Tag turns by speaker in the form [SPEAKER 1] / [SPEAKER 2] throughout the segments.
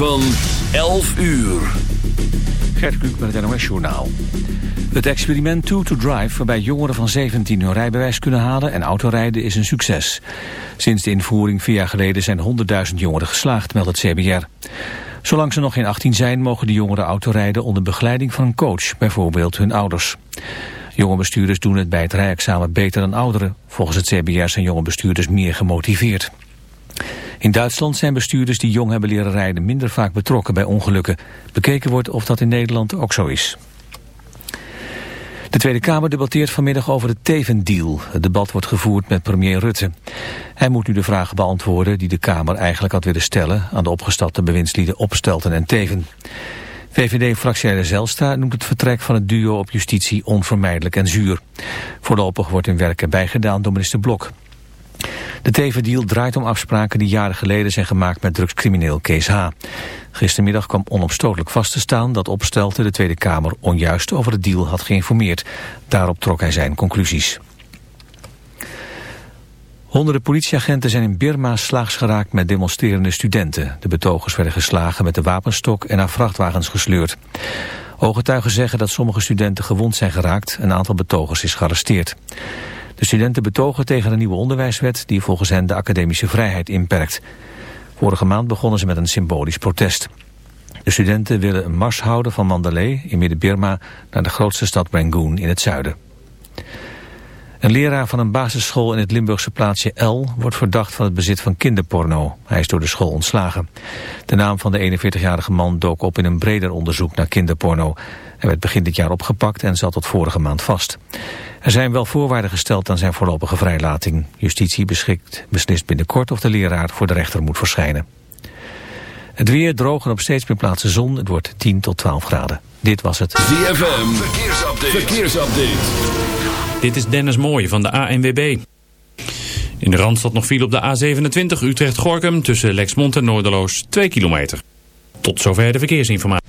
[SPEAKER 1] van 11 uur.
[SPEAKER 2] Gert Kluk met het NOS Journaal. Het experiment Two to Drive, waarbij jongeren van 17 hun rijbewijs kunnen halen en autorijden, is een succes. Sinds de invoering vier jaar geleden zijn 100.000 jongeren geslaagd, meldt het CBR. Zolang ze nog geen 18 zijn, mogen de jongeren autorijden onder begeleiding van een coach, bijvoorbeeld hun ouders. Jonge bestuurders doen het bij het rijexamen beter dan ouderen. Volgens het CBR zijn jonge bestuurders meer gemotiveerd. In Duitsland zijn bestuurders die jong hebben leren rijden minder vaak betrokken bij ongelukken. Bekeken wordt of dat in Nederland ook zo is. De Tweede Kamer debatteert vanmiddag over de Teven-deal. Het debat wordt gevoerd met premier Rutte. Hij moet nu de vragen beantwoorden die de Kamer eigenlijk had willen stellen... aan de opgestapte bewindslieden Opstelten en Teven. VVD-fractieleider Zelstra noemt het vertrek van het duo op justitie onvermijdelijk en zuur. Voorlopig wordt hun werk bijgedaan door minister Blok. De Teven-deal draait om afspraken die jaren geleden zijn gemaakt met drugscrimineel Kees H. Gistermiddag kwam onopstotelijk vast te staan dat Opstelten de Tweede Kamer onjuist over de deal had geïnformeerd. Daarop trok hij zijn conclusies. Honderden politieagenten zijn in Birma slaags geraakt met demonstrerende studenten. De betogers werden geslagen met de wapenstok en naar vrachtwagens gesleurd. Ooggetuigen zeggen dat sommige studenten gewond zijn geraakt. Een aantal betogers is gearresteerd. De studenten betogen tegen een nieuwe onderwijswet die volgens hen de academische vrijheid inperkt. Vorige maand begonnen ze met een symbolisch protest. De studenten willen een mars houden van Mandalay in Midden-Birma naar de grootste stad Rangoon in het zuiden. Een leraar van een basisschool in het Limburgse plaatsje El wordt verdacht van het bezit van kinderporno. Hij is door de school ontslagen. De naam van de 41-jarige man dook op in een breder onderzoek naar kinderporno. Hij werd begin dit jaar opgepakt en zat tot vorige maand vast. Er zijn wel voorwaarden gesteld aan zijn voorlopige vrijlating. Justitie beschikt, beslist binnenkort of de leraar voor de rechter moet verschijnen. Het weer droog en op steeds meer plaatsen zon. Het wordt 10 tot 12 graden. Dit was het
[SPEAKER 1] ZFM. Verkeersupdate. Verkeersupdate.
[SPEAKER 3] Dit is Dennis Mooij van de ANWB. In de Randstad nog viel op de A27 Utrecht-Gorkum tussen Lexmond en Noorderloos 2 kilometer. Tot zover de verkeersinformatie.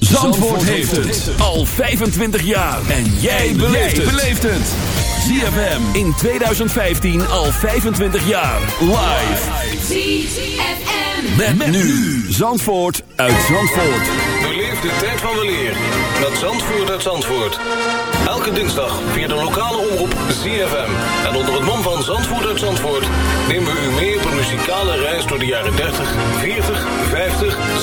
[SPEAKER 1] Zandvoort heeft het al 25 jaar. En jij beleeft het. ZFM in 2015 al 25 jaar. Live.
[SPEAKER 4] ZFM.
[SPEAKER 1] Met, nu Zandvoort uit Zandvoort.
[SPEAKER 5] Beleef de tijd van weleer met Zandvoort uit Zandvoort. Elke dinsdag via de lokale omroep ZFM. En onder het mom van Zandvoort uit Zandvoort... nemen we u mee op een muzikale reis door de jaren 30, 40, 50,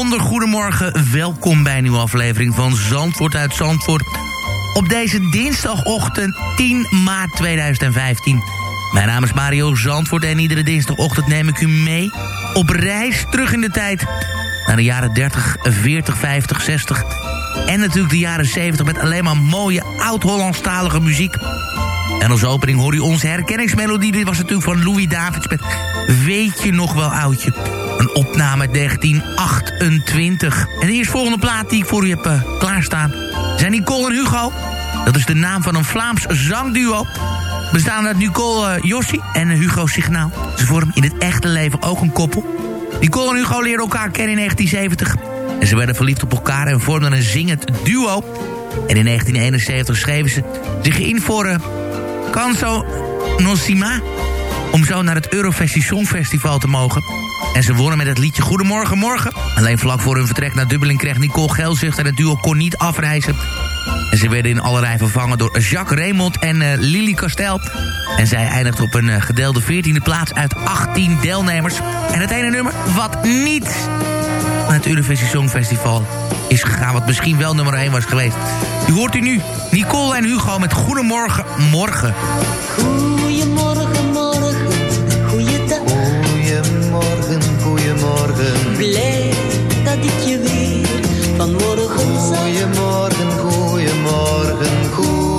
[SPEAKER 6] Bijzonder goedemorgen. Welkom bij een nieuwe aflevering van Zandvoort uit Zandvoort. Op deze dinsdagochtend 10 maart 2015. Mijn naam is Mario Zandvoort en iedere dinsdagochtend neem ik u mee... op reis terug in de tijd naar de jaren 30, 40, 50, 60... en natuurlijk de jaren 70 met alleen maar mooie oud-Hollandstalige muziek... En als opening hoor je onze herkenningsmelodie. Dit was natuurlijk van Louis Davids met Weet je nog wel oudje? Een opname uit 1928. En de eerstvolgende plaat die ik voor u heb uh, klaarstaan... zijn Nicole en Hugo. Dat is de naam van een Vlaams zangduo. Bestaan uit Nicole uh, Jossi en Hugo Signaal. Ze vormen in het echte leven ook een koppel. Nicole en Hugo leerden elkaar kennen in 1970. En ze werden verliefd op elkaar en vormden een zingend duo. En in 1971 schreven ze zich in voor... Uh, Canso Nosima. Om zo naar het Eurovisie Songfestival te mogen. En ze wonnen met het liedje Goedemorgen Morgen. Alleen vlak voor hun vertrek naar Dublin kreeg Nicole geldzucht... en het duo kon niet afreizen. En ze werden in allerlei vervangen door Jacques Raymond en uh, Lily Castel. En zij eindigde op een uh, gedeelde 14e plaats uit 18 deelnemers. En het ene nummer wat niet naar het Eurovisie Songfestival is gegaan... wat misschien wel nummer 1 was geweest. U hoort u nu Nicole en Hugo met Goedemorgen Morgen.
[SPEAKER 7] Goedemorgen,
[SPEAKER 8] Goedemorgen.
[SPEAKER 7] Blij dat ik je weer vanmorgen zag.
[SPEAKER 8] Goedemorgen, goedemorgen, goeiedag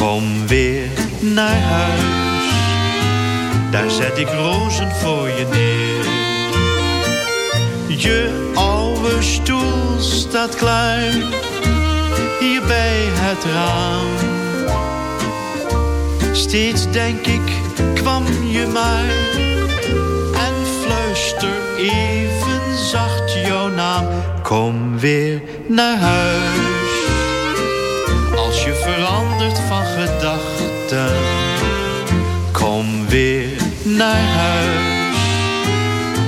[SPEAKER 9] Kom weer naar huis. Daar zet ik rozen voor je neer. Je oude stoel staat klaar. Hier bij het raam. Steeds denk ik, kwam je maar. En fluister even zacht jouw naam. Kom weer naar huis. Je verandert van gedachten. Kom weer naar huis.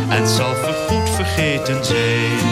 [SPEAKER 9] En zal vergoed vergeten zijn.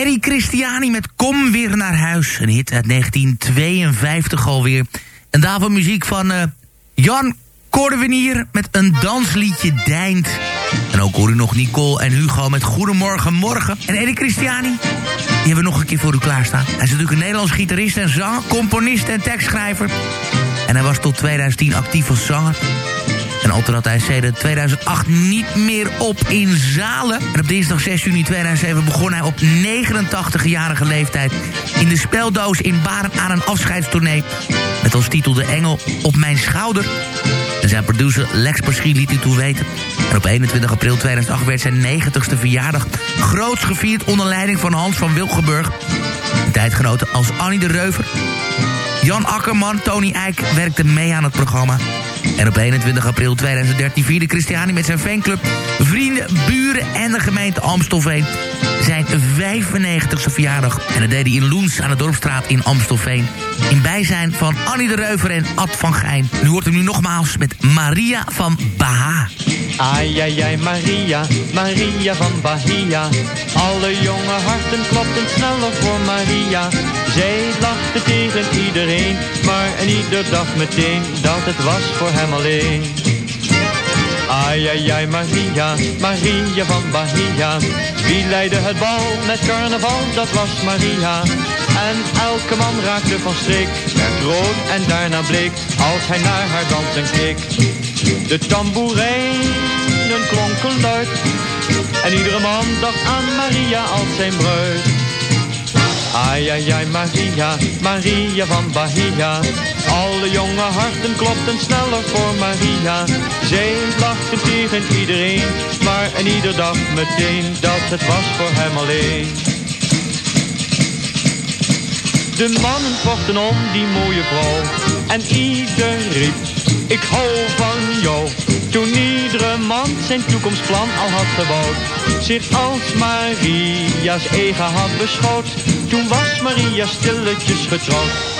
[SPEAKER 6] Eddie Christiani met Kom Weer Naar Huis. Een hit uit 1952 alweer. En daarvoor muziek van eh, Jan Cordewenier met een dansliedje Deint. En ook hoor u nog Nicole en Hugo met Goedemorgen Morgen. En Eddie Christiani, die hebben we nog een keer voor u klaarstaan. Hij is natuurlijk een Nederlands gitarist en zanger, componist en tekstschrijver. En hij was tot 2010 actief als zanger. En al had hij sedert 2008 niet meer op in zalen. En op dinsdag 6 juni 2007 begon hij op 89-jarige leeftijd... in de speldoos in Baren aan een afscheidstournee. Met als titel De Engel op mijn schouder. En zijn producer Lex Perschie liet u toe weten. En op 21 april 2008 werd zijn 90ste verjaardag... groots gevierd onder leiding van Hans van Wilgenburg. En tijdgenoten als Annie de Reuver... Jan Akkerman, Tony Eijk werkten mee aan het programma. En op 21 april 2013 vierde Christiani met zijn fanclub... vrienden, buren en de gemeente Amstelveen... zijn 95ste verjaardag. En dat deed hij in Loens aan de Dorpstraat in Amstelveen. In bijzijn van Annie de Reuver en Ad van Gijn. Nu hoort hem nu nogmaals met Maria van Baha.
[SPEAKER 10] Ai, ai, ai, Maria, Maria van Bahia. Alle jonge harten klopten sneller voor Maria. Zij lachte tegen iedereen, maar en ieder dacht meteen dat het was voor hem alleen. Ai, ai, Maria, Maria van Bahia. Wie leidde het bal met carnaval, dat was Maria. En elke man raakte van streek, werd rood en daarna bleek, als hij naar haar dansen keek. De tamboerijnen klonken luid, en iedere man dacht aan Maria als zijn bruid. Ai, ai, ai, Maria, Maria van Bahia. Alle jonge harten klopten sneller voor Maria. Zij lachte tegen iedereen, maar en ieder dacht meteen dat het was voor hem alleen. De mannen vochten om die mooie vrouw en ieder riep, ik hou van jou. Toen iedere man zijn toekomstplan al had gebouwd, zich als Maria's eigen had beschouwd, toen was Maria stilletjes getrouwd.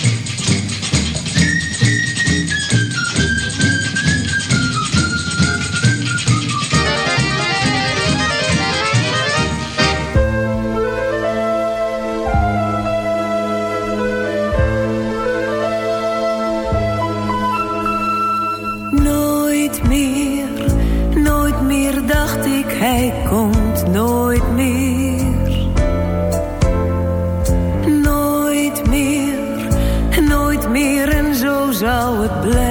[SPEAKER 11] Dacht ik, hij komt nooit meer. Nooit meer, nooit meer en zo zou het blijven.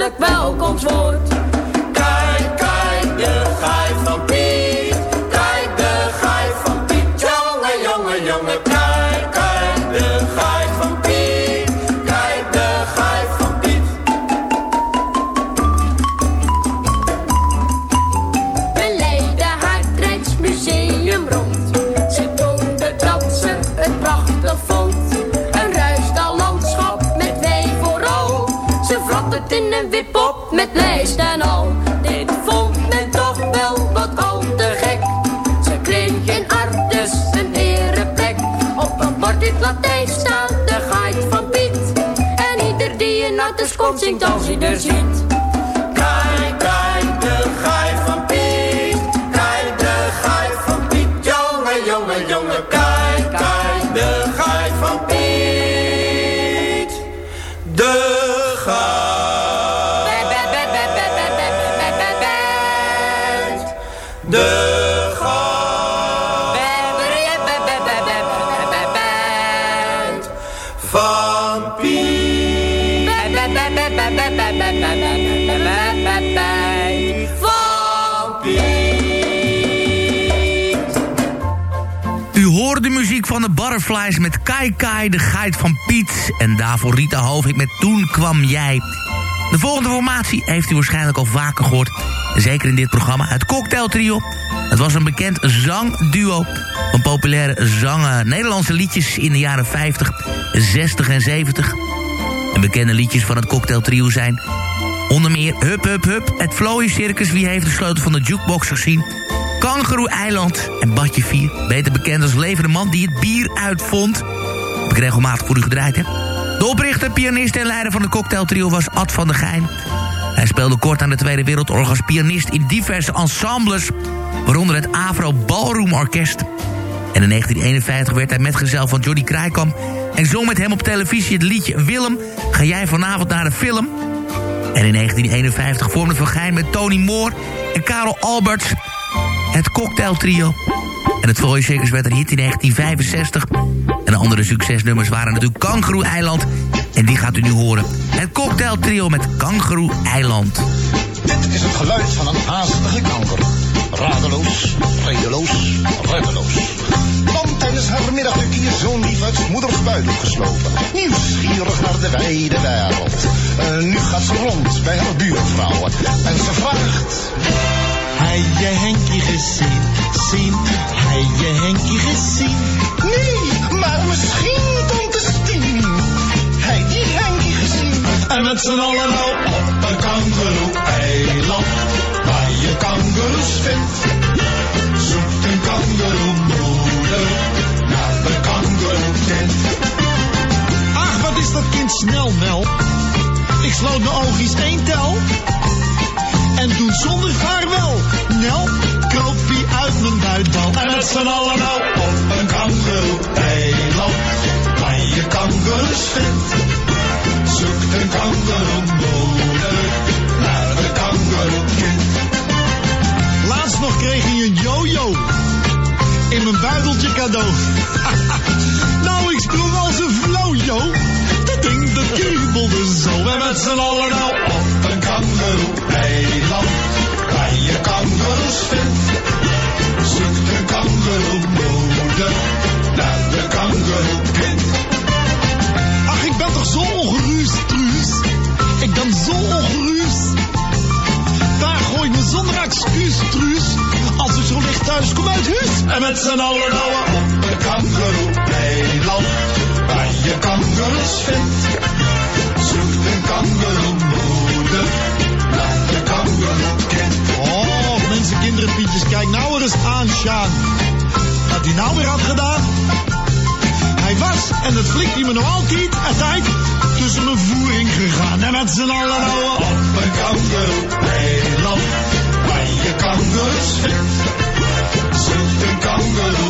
[SPEAKER 12] Welkom wel. als je er
[SPEAKER 8] zit. de
[SPEAKER 6] muziek van de Butterflies met Kai Kai, de geit van Piet. En daarvoor Rita Hovink met Toen kwam jij. De volgende formatie heeft u waarschijnlijk al vaker gehoord. Zeker in dit programma, het Cocktail Trio. Het was een bekend zangduo van populaire zangen eh, Nederlandse liedjes in de jaren 50, 60 en 70. En bekende liedjes van het Cocktail Trio zijn... onder meer Hup Hup Hup, Het Flowy Circus... Wie heeft de sleutel van de jukebox gezien... Kangaroo Eiland en Badje 4. Beter bekend als levende man die het bier uitvond. Heb ik regelmatig voor u gedraaid, hè? De oprichter, pianist en leider van de cocktailtrio was Ad van der Geijn. Hij speelde kort aan de Tweede Wereldoorlog als pianist in diverse ensembles... waaronder het Avro Ballroom Orkest. En in 1951 werd hij metgezel van Johnny Krijkamp... en zong met hem op televisie het liedje Willem, ga jij vanavond naar de film... En in 1951 vormde Van Geijn met Tony Moore en Karel Alberts het cocktailtrio. En het Voice Shakers werd een hit in 1965. En de andere succesnummers waren natuurlijk Kangaroo Eiland. En die gaat u nu horen. Het cocktailtrio met Kangaroo Eiland.
[SPEAKER 13] Dit is het geluid van een haastige kanker. Radeloos, redeloos, reddeloos. Want tijdens haar middagdukje zo'n lief uit moeders buidel geslopen. Nieuwsgierig naar de wijde wereld. Nu gaat ze rond bij haar buurvrouwen. En ze vraagt...
[SPEAKER 14] Hij je Henkie gezien, zien, hij je Henkie gezien.
[SPEAKER 13] Nee, maar misschien tante Stien. Hij die Henkie gezien.
[SPEAKER 14] En met z'n allen nou op een kangeroe-eiland, waar je kangeroes vindt. Zoekt een kangeroe-moeder naar de kangeroe-kind. Ach, wat is dat kind snel, Mel. Ik sloot mijn oogjes één tel. En toen zonder vaarwel, Nel, kroop hij uit mijn buitdal. En met z'n allen nou op een kangeroe-eiland, waar je kangeroes vindt. Zoekt een kangeroe-moeder naar de kangeroe-kind. Laatst nog kreeg hij een yo-yo in mijn buideltje cadeau. nou, ik sprong als een flojo. Dat ding dat kriebelde zo. En met z'n allen nou kangeroe-eiland. Waar je kangeroes vindt. Zoekt een kangeroe-moeder naar de kangeroe-kind. Ach, ik ben toch zo ongerust, Truus. Ik ben zo ongerust. Daar gooi ik me zonder excuus, Truus. Als ik zo licht thuis kom uit huis. En met z'n allen nou op een kangeroe-eiland. Waar je kangeroes vindt. Zoekt een kangeroe-moeder pietjes, kijk nou er eens aan, Sjaan. Wat hij nou weer had gedaan. Hij was, en dat flikt hij me nog altijd, altijd tussen mijn voering gegaan. En met z'n allen nou op een kangeroe-eiland. Waar je kangeroes vindt. Zoekt een kangeroe-moeder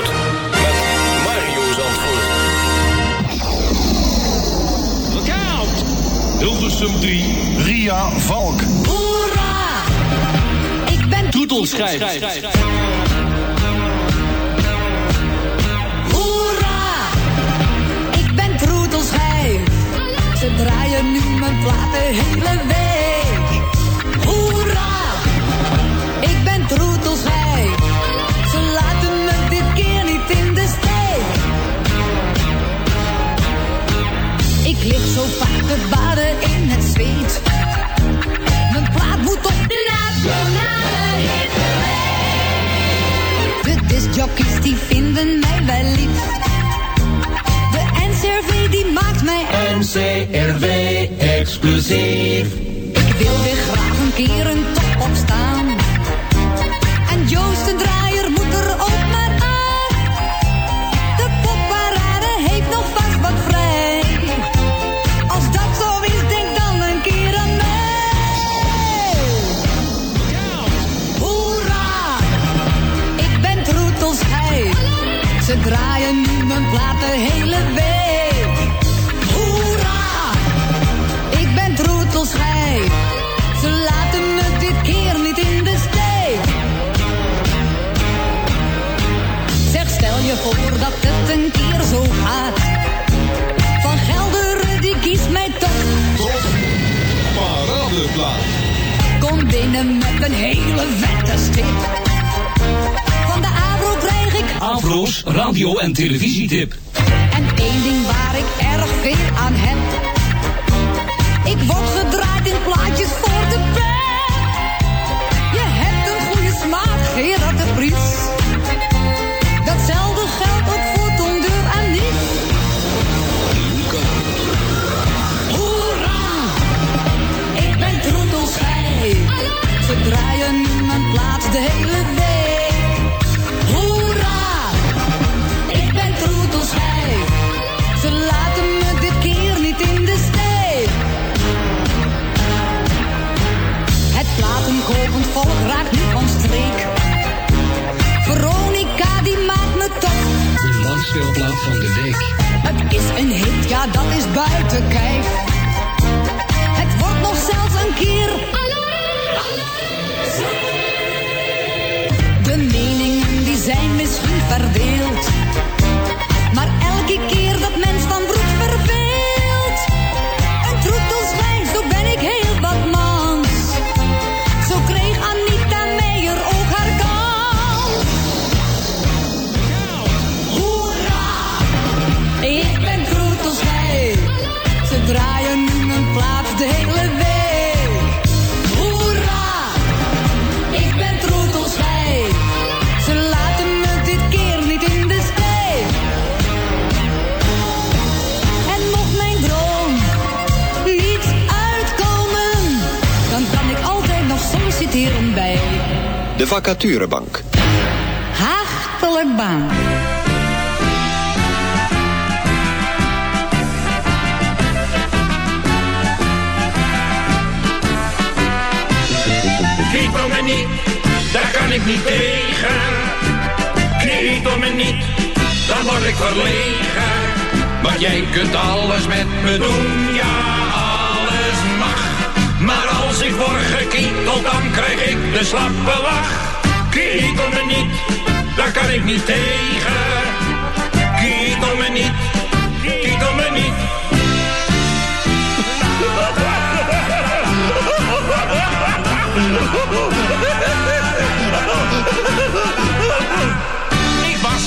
[SPEAKER 14] Hilversum 3, Ria Valk.
[SPEAKER 15] Hoera! Ik ben
[SPEAKER 14] Troetelschijf.
[SPEAKER 15] Hoera! Ik ben troetelschijf. Ze draaien nu mijn plaat de hele week. Ik lig zo vaak te baden in het zweet. Mijn plaat moet op de nationale hitlijst. De discjockeys die vinden mij wel lief. De NCRV die maakt mij
[SPEAKER 14] NCRV exclusief.
[SPEAKER 15] Ik wil weer graag een keer een top opstaan. Ze draaien nu mijn plaat de hele week. Hoera! Ik ben troetelschijf. Ze laten me dit keer niet in de steek. Zeg, stel je voor dat het een keer zo gaat. Van Gelderen, die kiest mij toch. Tot paradeplaat. Kom binnen met een hele vette stip. Afro's radio- en televisietip. en één ding waar ik erg veel aan heb. Ik word gedraaid volk raakt nu van streek. Veronica die maakt me toch.
[SPEAKER 16] De langspeelplaat van de week.
[SPEAKER 15] Het is een hit, ja dat is buiten kijf. Het wordt nog zelfs een keer. De meningen die zijn misschien verdeeld.
[SPEAKER 17] Vacaturebank.
[SPEAKER 15] Hartelijk baan.
[SPEAKER 18] Kietel me niet, daar kan ik niet tegen. Kietel me niet, dan word ik verlegen. Maar jij kunt alles met me doen, ja, als ik word gekieteld, dan krijg ik de slappe lach. Kietel me niet, daar kan ik niet tegen. Kietel me niet, kietel me niet.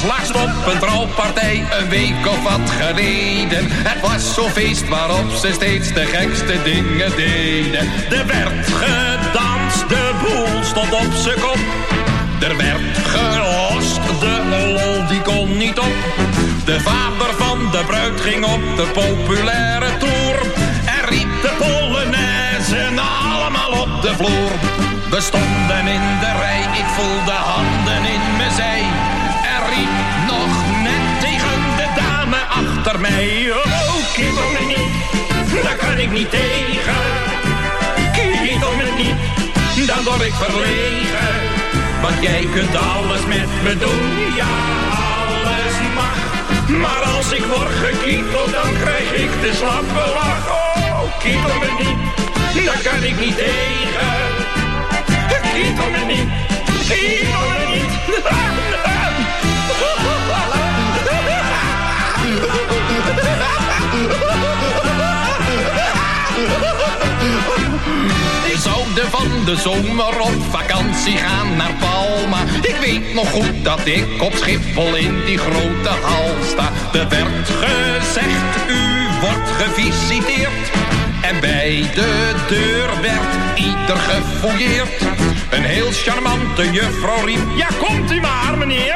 [SPEAKER 19] Ik was laatst op een trouwpartij, een week of wat geleden. Het was zo'n feest waarop ze steeds de gekste dingen deden. Er werd gedanst, de boel stond op zijn kop. Er werd gelost, de lol die kon niet op. De vader van de bruid ging op de populaire tour. En riep de Polonaise allemaal op de vloer. We stonden in de rij, ik voelde handen in mijn zij. Mij.
[SPEAKER 18] Oh, kietel me niet, daar kan ik niet tegen. Kietel me niet, dan word ik verlegen. Want jij kunt alles met me doen, ja, alles mag. Maar als ik word gekieteld, dan krijg ik de slappe lach. Oh, kietel me niet, daar kan ik niet tegen. Kietel me niet, kietel me niet.
[SPEAKER 19] De zomer op vakantie gaan naar Palma. Ik weet nog goed dat ik op Schiphol in die grote hal sta. Er werd gezegd, u wordt gevisiteerd. En bij de deur werd ieder gefouilleerd. Een heel charmante juffrouw riep, ja komt u maar meneer.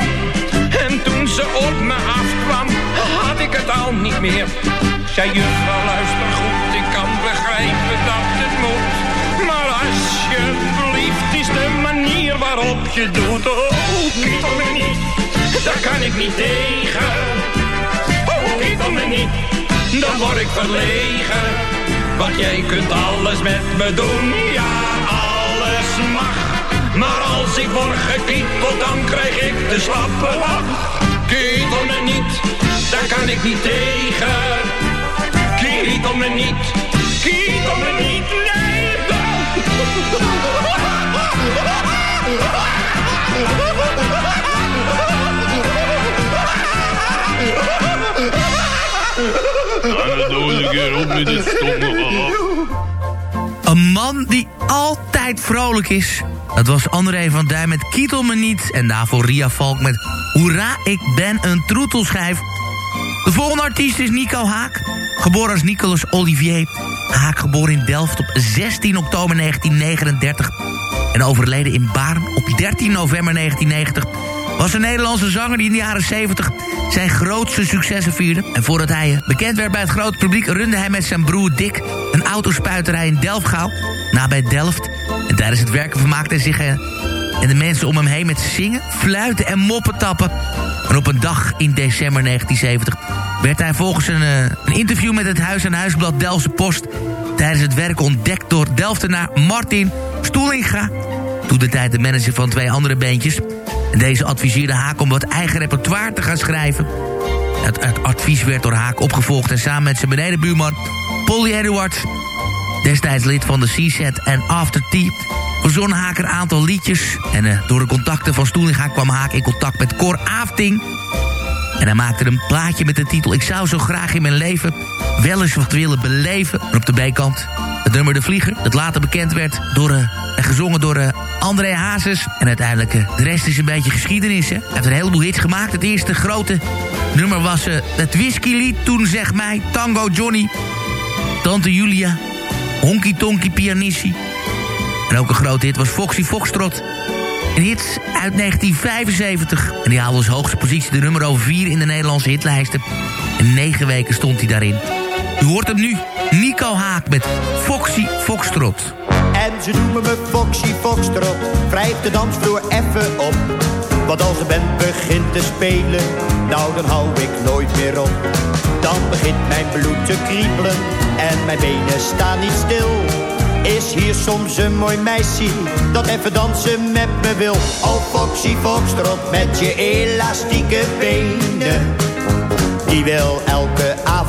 [SPEAKER 19] En toen ze op me afkwam, had ik het al niet meer. Zei juffrouw, luister goed, ik kan begrijpen dat het moet. Waarop je doet. Oh, kietel me niet, daar kan ik niet tegen. Oh, kietel me niet, dan word ik verlegen. Want jij kunt alles met me doen, ja, alles mag. Maar als ik word gekieteld, dan krijg ik de slappe lach. Kietel me niet, daar kan ik niet tegen. Kietel me niet, kietel me niet, nee.
[SPEAKER 20] Eens een
[SPEAKER 6] man die altijd vrolijk is. Dat was André van Duin met Kietel me niet. En daarvoor Ria Valk met Hoera, ik ben een troetelschijf. De volgende artiest is Nico Haak. Geboren als Nicolas Olivier. Haak geboren in Delft op 16 oktober 1939. En overleden in Baarn op 13 november 1990 was een Nederlandse zanger die in de jaren 70 zijn grootste successen vierde. En voordat hij eh, bekend werd bij het grote publiek... runde hij met zijn broer Dick een autospuiterij in Delfgauw, nabij Delft. En tijdens het werken vermaakte hij zich... eh, en de mensen om hem heen met zingen, fluiten en moppen tappen. En op een dag in december 1970 werd hij volgens een, eh, een interview met het Huis- en Huisblad Delftse Post... tijdens het werk ontdekt door Delftenaar Martin Stoelinga... toen de tijd de manager van twee andere beentjes... En deze adviseerde Haak om wat eigen repertoire te gaan schrijven. Het, het advies werd door Haak opgevolgd... en samen met zijn benedenbuurman Polly Edwards... destijds lid van de C-Set en After Tea... verzon Haak een aantal liedjes. En eh, door de contacten van Stoelinga kwam Haak in contact met Cor Afting... En hij maakte een plaatje met de titel... Ik zou zo graag in mijn leven wel eens wat willen beleven. En op de bijkant het nummer De Vlieger... dat later bekend werd door, eh, en gezongen door eh, André Hazes. En uiteindelijk, eh, de rest is een beetje geschiedenis. Hij heeft een heleboel hits gemaakt. Het eerste grote nummer was het whiskylied. Toen zeg mij Tango Johnny. Tante Julia. Honky Tonky Pianissi. En ook een grote hit was Foxy Foxtrot. Een hit uit 1975. En die haalde als hoogste positie de nummer over 4 in de Nederlandse hitlijsten. En negen weken stond hij daarin. U hoort hem nu. Nico Haak met Foxy Foxtrot.
[SPEAKER 21] En ze noemen me Foxy Foxtrot, wrijf de dansvloer even op. Want als de band begint te spelen, nou dan hou ik nooit meer op. Dan begint mijn bloed te kriebelen en mijn benen staan niet stil. Is hier soms een mooi meisje dat even dansen met me wil. Oh Foxy Foxtrot met je elastieke benen. Die wil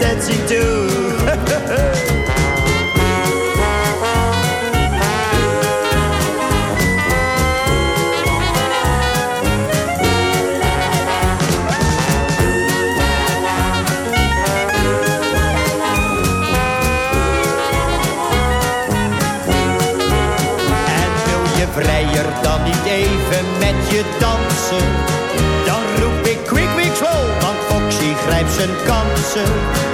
[SPEAKER 21] En wil je vrijer dan niet even met je dansen? Dan roep ik quick, quick, slow, want Foxy grijpt zijn kansen.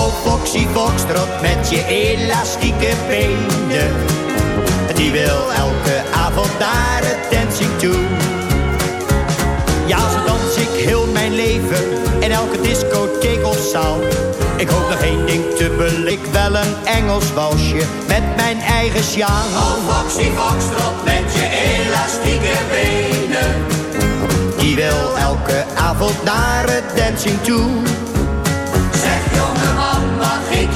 [SPEAKER 21] Oh Foxy Foxtrot met je elastieke benen. Die wil elke avond naar het dancing toe. Ja, zo dans ik heel mijn leven in elke discotheek of zaal. Ik hoop nog één ding te belik, wel een Engels walsje met mijn eigen sjaal. Oh Foxy Foxtrot met je elastieke benen. Die wil elke avond naar het dancing toe.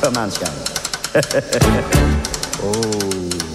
[SPEAKER 21] kom aan, schat. oh.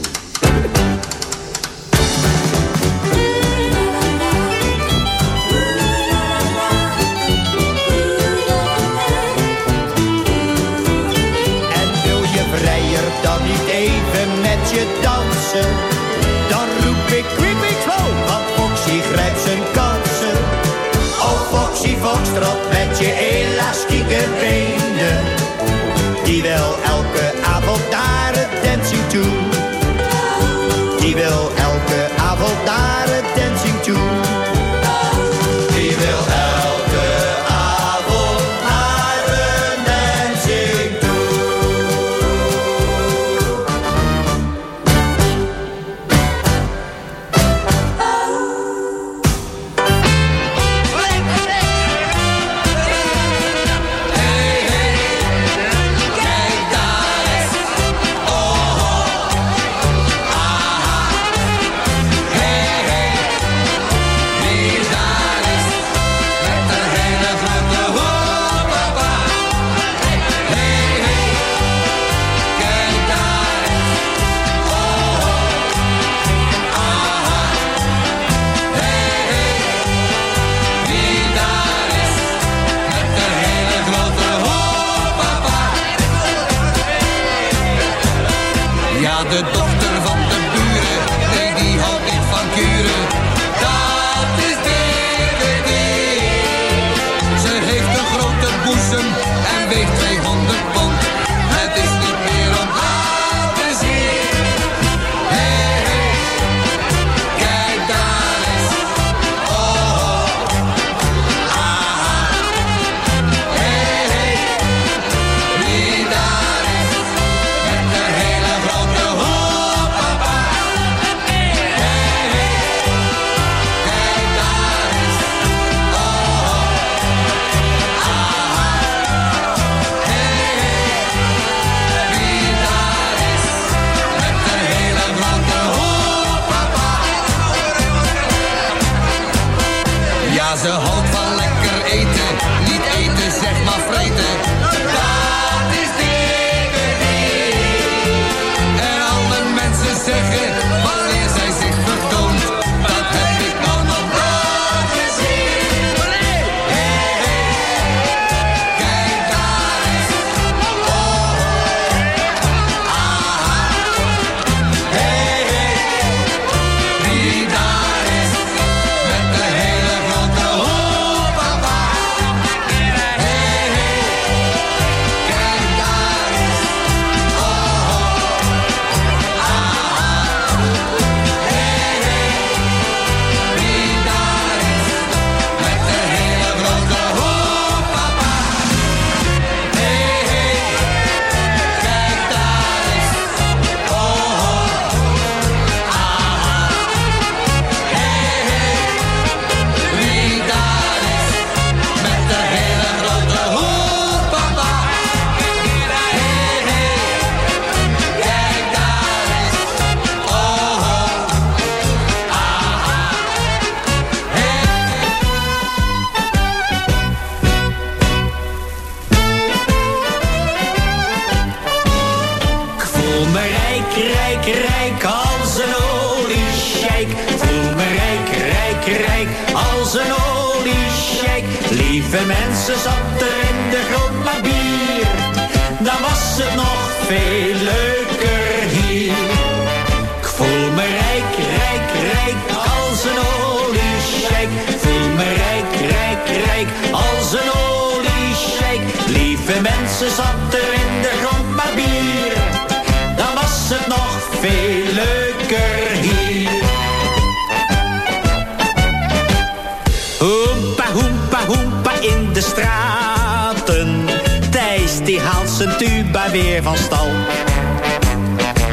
[SPEAKER 22] Tuba weer van stal.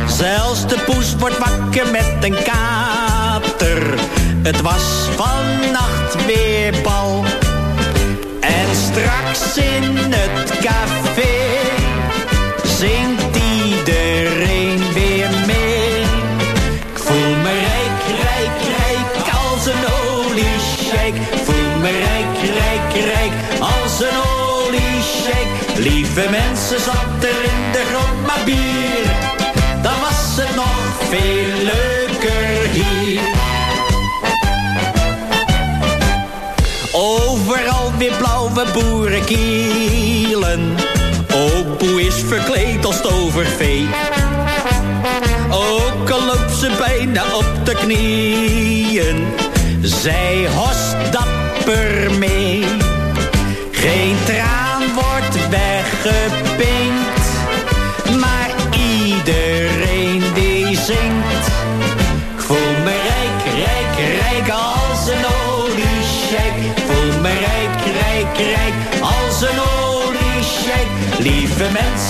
[SPEAKER 22] Zelfs de poes wordt wakker met een kater. Het was vannacht weer bal. En straks in het café zingt iedereen weer mee. Ik voel me rijk, rijk, rijk als een oliesjeik. Ik voel me rijk, rijk, rijk als een oliesjeik. Lieve mensen, zat Dan was het nog veel leuker hier. Overal weer blauwe boerenkielen. Opoe is verkleed als tovervee. Ook al loopt ze bijna op de knieën. Zij host dapper mee.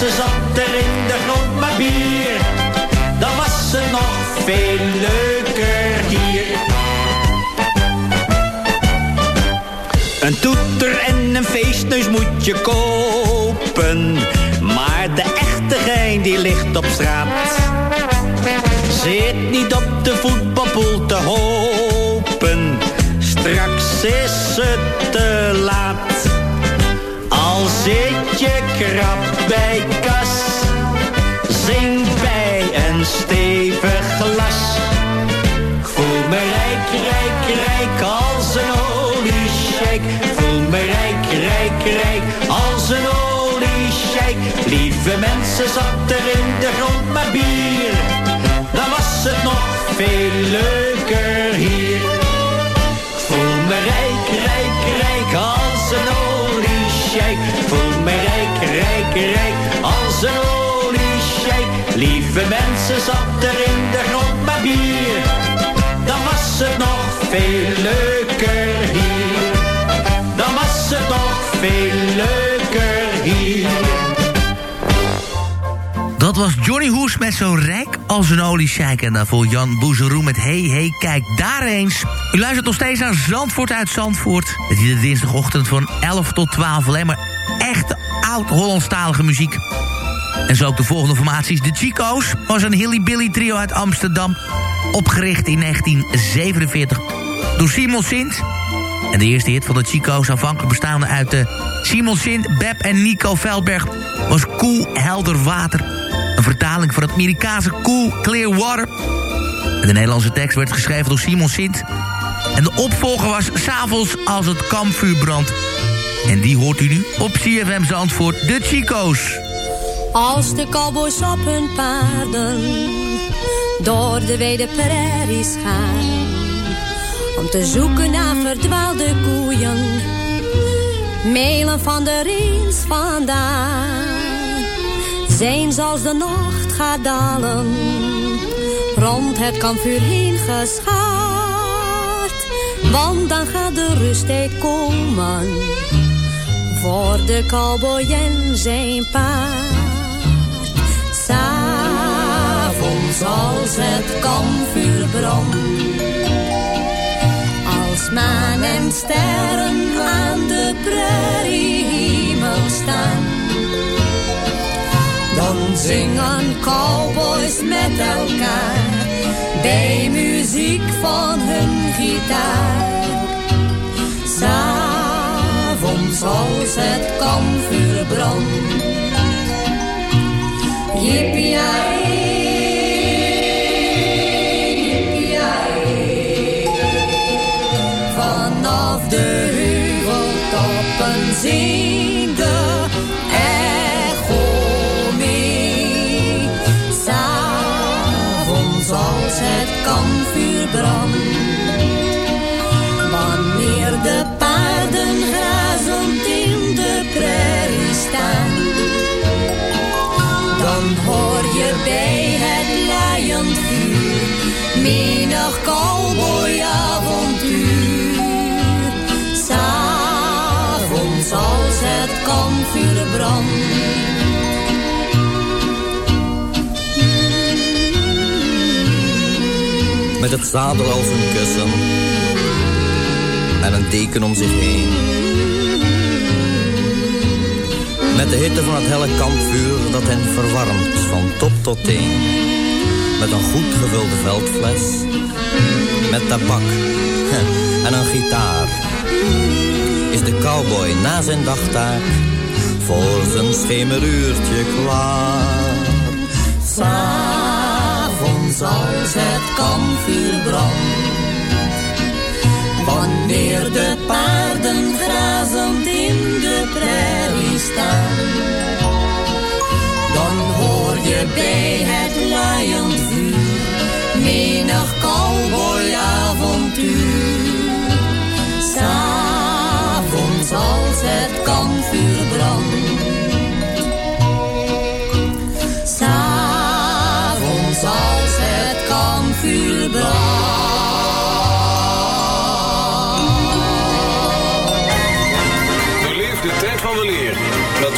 [SPEAKER 22] Mensen, zat er in de grond maar bier. Dan was het nog veel leuker hier. Een toeter en een feestneus moet je kopen. Maar de echte gein die ligt op straat. Zit niet op de voetbalpoel te hopen. Straks is het te laat. Zit je krap bij kas. Zing bij een stevig glas. Voel me rijk, rijk, rijk als een oliesjeik. Ik voel me rijk, rijk, rijk als een oliesjeik. Lieve mensen, zat er in de grond maar bier. veel leuker hier. Ik voel me rijk, rijk, rijk als een oliesjijk. Voel me rijk, rijk, rijk als een oliesjijk. Lieve mensen, zat er in de grond maar bier. Dan was het nog veel leuker hier. Dan was het nog veel leuker hier.
[SPEAKER 6] Dat was Johnny Hoes met zo rijk als een oliesjeik. En daarvoor Jan Boezeroe met Hey Hey Kijk daar eens. U luistert nog steeds naar Zandvoort uit Zandvoort. Het is de dinsdagochtend van 11 tot 12. Alleen maar echte oud-Hollandstalige muziek. En zo ook de volgende formaties. De Chico's was een hilly-billy trio uit Amsterdam. Opgericht in 1947 door Simon Sint. En de eerste hit van de Chico's, aanvankelijk bestaande uit de Simon Sint, Beb en Nico Veldberg... was Koel Helder Water. Een vertaling van het Amerikaanse Cool Clear Water. En de Nederlandse tekst werd geschreven door Simon Sint. En de opvolger was S'avonds als het kampvuur brandt. En die hoort u nu op CFM Zandvoort, de Chico's.
[SPEAKER 23] Als de cowboys op hun paarden door de wijde prairies gaan. Om te zoeken naar verdwaalde koeien, melen van de reens vandaan. Zijn als de nacht gaat dalen, rond het kampvuur heen. Want dan gaat de rusttijd komen, voor de cowboy en zijn paard. S'avonds als het kampvuur brandt. Als maan en sterren aan de prairiehemel staan. Dan zingen cowboys met elkaar. Bij muziek van hun gitaar. S'avonds als het kampvuur brandt. Yippie Vanaf de heuveltoppen zingt menig cowboyavontuur. S'avonds als het kampvuur brandt.
[SPEAKER 24] Met het zadel als een kussen en een deken om zich heen. Met de hitte van het helle kampvuur dat hen verwarmt van top tot teen. Met een goed gevulde veldfles, met tabak en een gitaar. Is de cowboy na zijn dagtaak voor zijn schemeruurtje klaar.
[SPEAKER 23] S'avonds als het kampvuur brandt. Wanneer de paarden grazend in de prairie staan. Dan hoor je bij het laaiend vuur menig cowboyavontuur. S'avonds als het kampvuur brandt.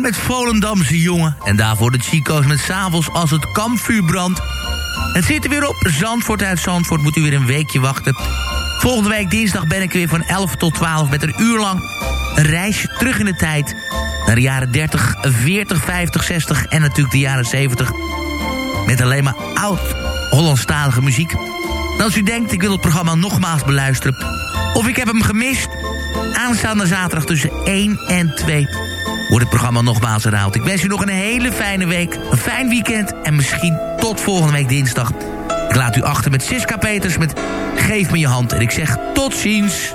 [SPEAKER 6] Met Volendamse jongen. En daarvoor de Chico's met s'avonds als het kampvuur brandt. Het zit er weer op. Zandvoort uit Zandvoort moet u weer een weekje wachten. Volgende week dinsdag ben ik weer van 11 tot 12 met een uur lang een reisje terug in de tijd. Naar de jaren 30, 40, 50, 60 en natuurlijk de jaren 70. Met alleen maar oud-Hollandstalige muziek. En als u denkt, ik wil het programma nogmaals beluisteren... of ik heb hem gemist... aanstaande zaterdag tussen 1 en 2 wordt het programma nogmaals herhaald. Ik wens u nog een hele fijne week, een fijn weekend... en misschien tot volgende week dinsdag. Ik laat u achter met Siska Peters met Geef me je hand. En ik zeg tot ziens.